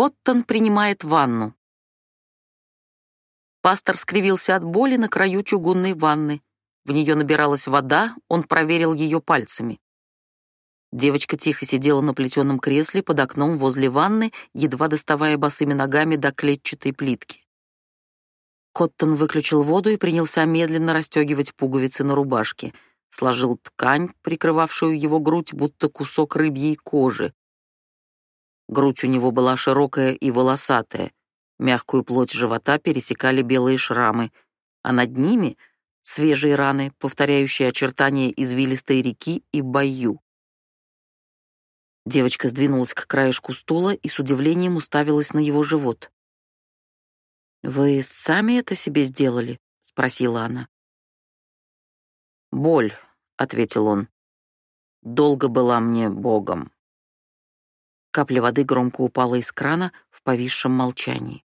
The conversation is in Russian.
Коттон принимает ванну. Пастор скривился от боли на краю чугунной ванны. В нее набиралась вода, он проверил ее пальцами. Девочка тихо сидела на плетеном кресле под окном возле ванны, едва доставая босыми ногами до клетчатой плитки. Коттон выключил воду и принялся медленно расстегивать пуговицы на рубашке. Сложил ткань, прикрывавшую его грудь, будто кусок рыбьей кожи. Грудь у него была широкая и волосатая. Мягкую плоть живота пересекали белые шрамы, а над ними — свежие раны, повторяющие очертания извилистой реки и бою. Девочка сдвинулась к краешку стула и с удивлением уставилась на его живот. «Вы сами это себе сделали?» — спросила она. «Боль», — ответил он. «Долго была мне богом». Капля воды громко упала из крана в повисшем молчании.